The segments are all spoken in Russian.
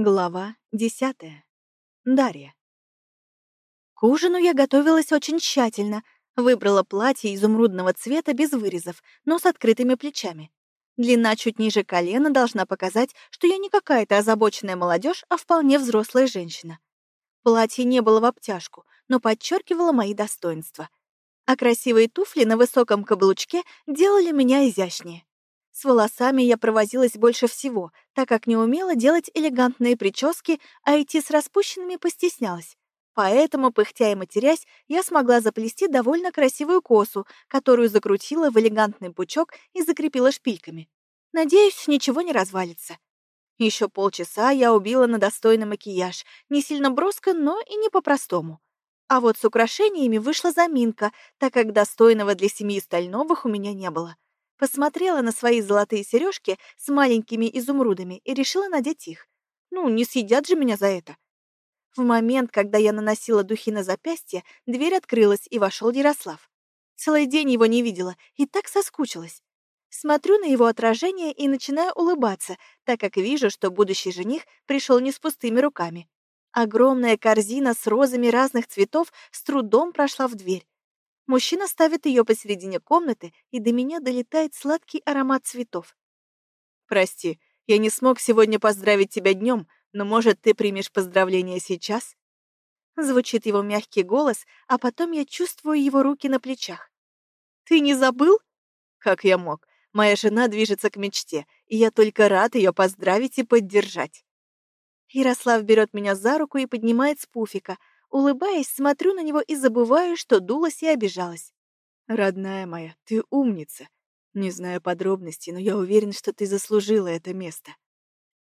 Глава десятая. Дарья. К ужину я готовилась очень тщательно. Выбрала платье изумрудного цвета без вырезов, но с открытыми плечами. Длина чуть ниже колена должна показать, что я не какая-то озабоченная молодежь, а вполне взрослая женщина. Платье не было в обтяжку, но подчеркивало мои достоинства. А красивые туфли на высоком каблучке делали меня изящнее. С волосами я провозилась больше всего, так как не умела делать элегантные прически, а идти с распущенными постеснялась. Поэтому, пыхтя и матерясь, я смогла заплести довольно красивую косу, которую закрутила в элегантный пучок и закрепила шпильками. Надеюсь, ничего не развалится. Еще полчаса я убила на достойный макияж, не сильно броско, но и не по-простому. А вот с украшениями вышла заминка, так как достойного для семьи Стальновых у меня не было. Посмотрела на свои золотые сережки с маленькими изумрудами и решила надеть их. Ну, не съедят же меня за это. В момент, когда я наносила духи на запястье, дверь открылась, и вошел Ярослав. Целый день его не видела и так соскучилась. Смотрю на его отражение и начинаю улыбаться, так как вижу, что будущий жених пришел не с пустыми руками. Огромная корзина с розами разных цветов с трудом прошла в дверь. Мужчина ставит ее посередине комнаты, и до меня долетает сладкий аромат цветов. «Прости, я не смог сегодня поздравить тебя днем, но, может, ты примешь поздравление сейчас?» Звучит его мягкий голос, а потом я чувствую его руки на плечах. «Ты не забыл?» «Как я мог? Моя жена движется к мечте, и я только рад ее поздравить и поддержать». Ярослав берет меня за руку и поднимает с пуфика, Улыбаясь, смотрю на него и забываю, что дулась и обижалась. «Родная моя, ты умница. Не знаю подробностей, но я уверен, что ты заслужила это место».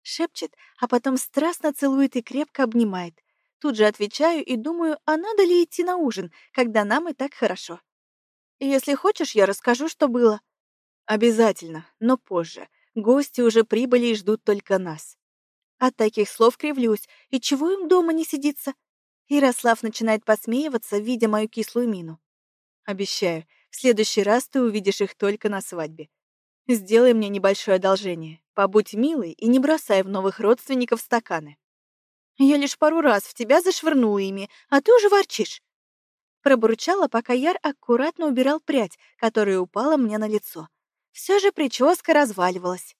Шепчет, а потом страстно целует и крепко обнимает. Тут же отвечаю и думаю, а надо ли идти на ужин, когда нам и так хорошо. Если хочешь, я расскажу, что было. Обязательно, но позже. Гости уже прибыли и ждут только нас. От таких слов кривлюсь. И чего им дома не сидится? Ярослав начинает посмеиваться, видя мою кислую мину. «Обещаю, в следующий раз ты увидишь их только на свадьбе. Сделай мне небольшое одолжение. Побудь милой и не бросай в новых родственников стаканы». «Я лишь пару раз в тебя зашвырнула ими, а ты уже ворчишь». Пробурчала, пока Яр аккуратно убирал прядь, которая упала мне на лицо. Все же прическа разваливалась.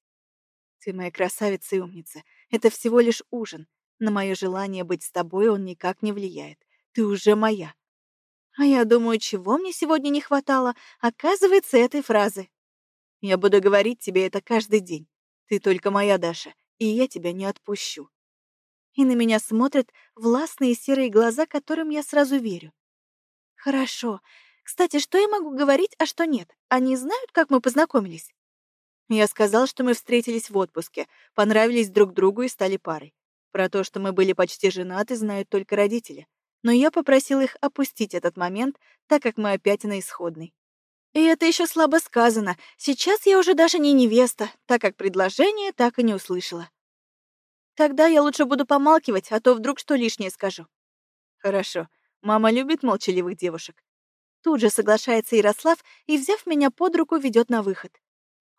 «Ты моя красавица и умница. Это всего лишь ужин. На мое желание быть с тобой он никак не влияет. Ты уже моя. А я думаю, чего мне сегодня не хватало, оказывается, этой фразы. Я буду говорить тебе это каждый день. Ты только моя Даша, и я тебя не отпущу. И на меня смотрят властные серые глаза, которым я сразу верю. Хорошо. Кстати, что я могу говорить, а что нет? Они знают, как мы познакомились? Я сказал, что мы встретились в отпуске, понравились друг другу и стали парой. Про то, что мы были почти женаты, знают только родители. Но я попросил их опустить этот момент, так как мы опять на исходной. И это еще слабо сказано. Сейчас я уже даже не невеста, так как предложение так и не услышала. Тогда я лучше буду помалкивать, а то вдруг что лишнее скажу. Хорошо. Мама любит молчаливых девушек. Тут же соглашается Ярослав и, взяв меня под руку, ведет на выход.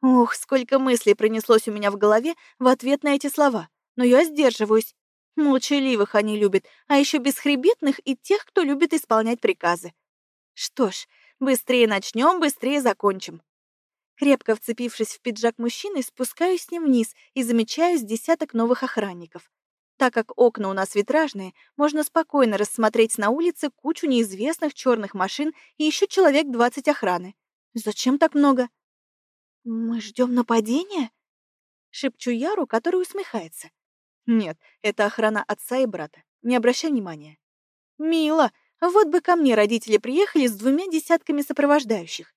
Ох, сколько мыслей пронеслось у меня в голове в ответ на эти слова но я сдерживаюсь. Молчаливых они любят, а еще бесхребетных и тех, кто любит исполнять приказы. Что ж, быстрее начнем, быстрее закончим. Крепко вцепившись в пиджак мужчины, спускаюсь с ним вниз и замечаю с десяток новых охранников. Так как окна у нас витражные, можно спокойно рассмотреть на улице кучу неизвестных черных машин и еще человек 20 охраны. Зачем так много? Мы ждем нападения? Шепчу Яру, который усмехается. Нет, это охрана отца и брата. Не обращай внимания. Мило. Вот бы ко мне родители приехали с двумя десятками сопровождающих.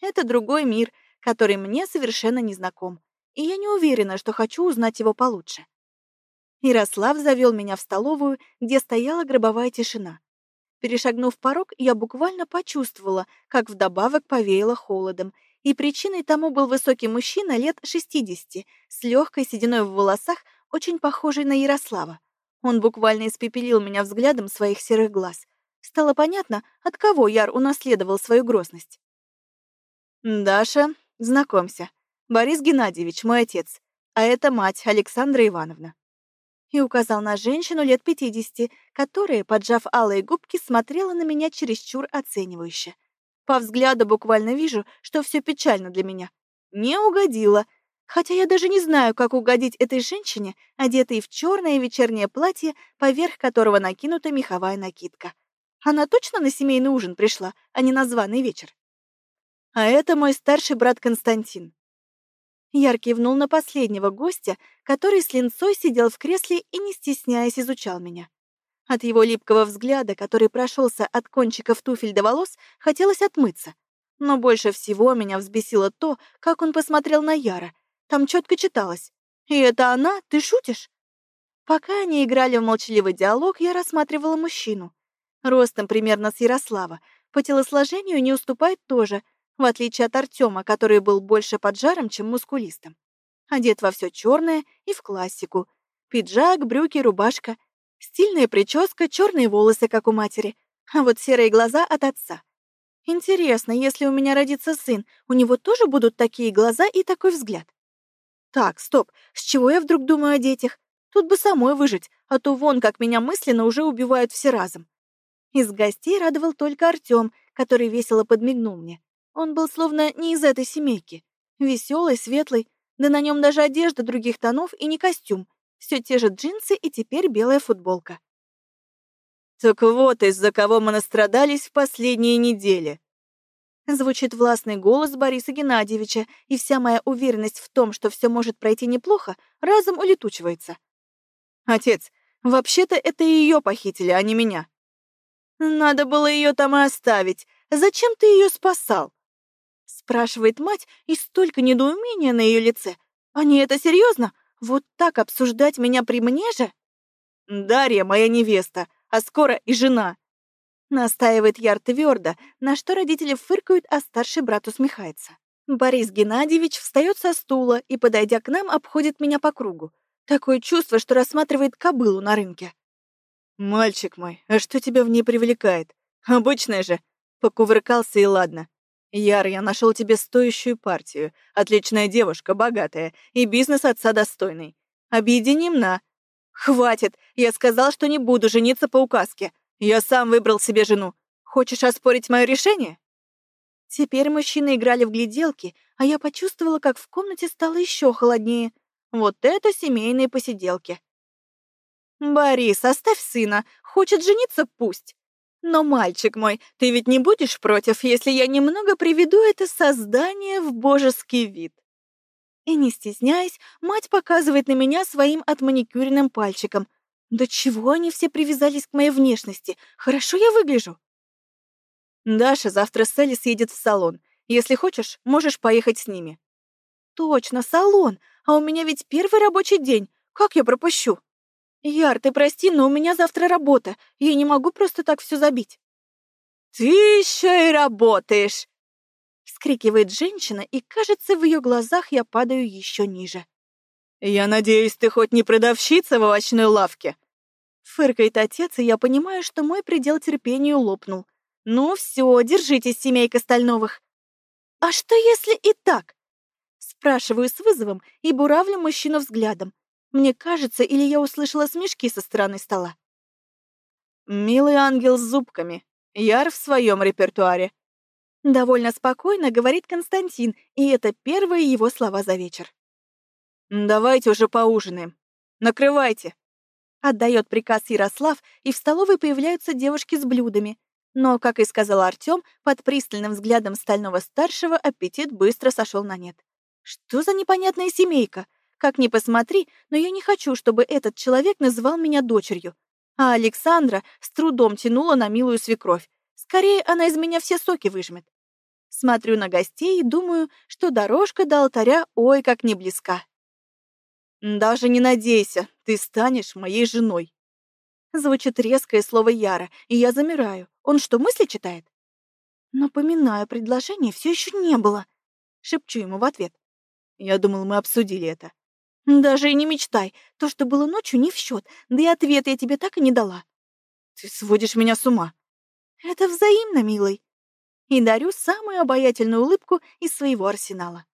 Это другой мир, который мне совершенно не знаком, и я не уверена, что хочу узнать его получше. Ярослав завел меня в столовую, где стояла гробовая тишина. Перешагнув порог, я буквально почувствовала, как вдобавок повеяло холодом, и причиной тому был высокий мужчина лет 60 с легкой сединой в волосах, очень похожий на Ярослава. Он буквально испепелил меня взглядом своих серых глаз. Стало понятно, от кого Яр унаследовал свою грозность. «Даша, знакомься. Борис Геннадьевич, мой отец. А это мать, Александра Ивановна». и указал на женщину лет пятидесяти, которая, поджав алые губки, смотрела на меня чересчур оценивающе. По взгляду буквально вижу, что все печально для меня. Не угодила. Хотя я даже не знаю, как угодить этой женщине, одетой в черное вечернее платье, поверх которого накинута меховая накидка. Она точно на семейный ужин пришла, а не на званый вечер? А это мой старший брат Константин. Яр кивнул на последнего гостя, который с линцой сидел в кресле и, не стесняясь, изучал меня. От его липкого взгляда, который прошелся от кончиков туфель до волос, хотелось отмыться. Но больше всего меня взбесило то, как он посмотрел на Яра. Там четко читалось. «И это она? Ты шутишь?» Пока они играли в молчаливый диалог, я рассматривала мужчину. Ростом примерно с Ярослава, по телосложению не уступает тоже — в отличие от Артема, который был больше поджаром, чем мускулистом. Одет во все черное и в классику. Пиджак, брюки, рубашка. Стильная прическа, черные волосы, как у матери. А вот серые глаза от отца. Интересно, если у меня родится сын, у него тоже будут такие глаза и такой взгляд? Так, стоп, с чего я вдруг думаю о детях? Тут бы самой выжить, а то вон, как меня мысленно уже убивают все разом. Из гостей радовал только Артём, который весело подмигнул мне. Он был словно не из этой семейки. Веселый, светлый, да на нем даже одежда других тонов и не костюм. Все те же джинсы и теперь белая футболка. «Так вот, из-за кого мы настрадались в последние недели», Звучит властный голос Бориса Геннадьевича, и вся моя уверенность в том, что все может пройти неплохо, разом улетучивается. «Отец, вообще-то это ее похитили, а не меня». «Надо было ее там и оставить. Зачем ты ее спасал?» спрашивает мать, и столько недоумения на ее лице. Они это серьезно? Вот так обсуждать меня при мне же? Дарья моя невеста, а скоро и жена. Настаивает Яр твердо, на что родители фыркают, а старший брат усмехается. Борис Геннадьевич встает со стула и, подойдя к нам, обходит меня по кругу. Такое чувство, что рассматривает кобылу на рынке. «Мальчик мой, а что тебя в ней привлекает? Обычная же. Покувыркался и ладно. Яр, я нашел тебе стоящую партию. Отличная девушка, богатая, и бизнес отца достойный. Объединим на... Хватит! Я сказал, что не буду жениться по указке. Я сам выбрал себе жену. Хочешь оспорить мое решение? Теперь мужчины играли в гляделки, а я почувствовала, как в комнате стало еще холоднее. Вот это семейные посиделки. «Борис, оставь сына. Хочет жениться — пусть. Но, мальчик мой, ты ведь не будешь против, если я немного приведу это создание в божеский вид?» И не стесняясь, мать показывает на меня своим отманикюренным пальчиком. Да чего они все привязались к моей внешности? Хорошо я выгляжу. Даша завтра с Элли съедет в салон. Если хочешь, можешь поехать с ними. Точно, салон. А у меня ведь первый рабочий день. Как я пропущу? «Яр, ты прости, но у меня завтра работа. Я не могу просто так все забить». «Ты еще и работаешь!» Вскрикивает женщина, и, кажется, в ее глазах я падаю еще ниже. «Я надеюсь, ты хоть не продавщица в овощной лавке?» Фыркает отец, и я понимаю, что мой предел терпению лопнул. «Ну все, держитесь, семейка Стальновых». «А что, если и так?» Спрашиваю с вызовом и буравлю мужчину взглядом. Мне кажется, или я услышала смешки со стороны стола. «Милый ангел с зубками. Яр в своем репертуаре». Довольно спокойно говорит Константин, и это первые его слова за вечер. «Давайте уже поужинаем. Накрывайте». Отдает приказ Ярослав, и в столовой появляются девушки с блюдами. Но, как и сказал Артём, под пристальным взглядом стального старшего аппетит быстро сошел на нет. Что за непонятная семейка? Как ни посмотри, но я не хочу, чтобы этот человек называл меня дочерью. А Александра с трудом тянула на милую свекровь. Скорее, она из меня все соки выжмет. Смотрю на гостей и думаю, что дорожка до алтаря ой как не близка. «Даже не надейся, ты станешь моей женой». Звучит резкое слово Яра, и я замираю. Он что, мысли читает? Напоминаю, предложения все еще не было. Шепчу ему в ответ. Я думал, мы обсудили это. Даже и не мечтай. То, что было ночью, не в счет. Да и ответ я тебе так и не дала. Ты сводишь меня с ума. Это взаимно, милый. И дарю самую обаятельную улыбку из своего арсенала.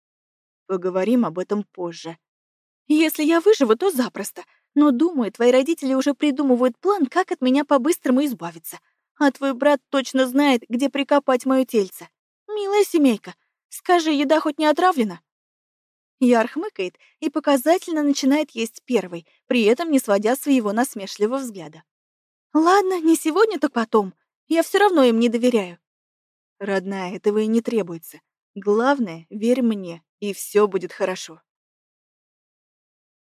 Поговорим об этом позже. Если я выживу, то запросто. Но, думаю, твои родители уже придумывают план, как от меня по-быстрому избавиться. А твой брат точно знает, где прикопать мое тельце. Милая семейка, скажи, еда хоть не отравлена?» Яр хмыкает и показательно начинает есть первый, при этом не сводя своего насмешливого взгляда. «Ладно, не сегодня, так потом. Я все равно им не доверяю». «Родная, этого и не требуется. Главное, верь мне, и все будет хорошо».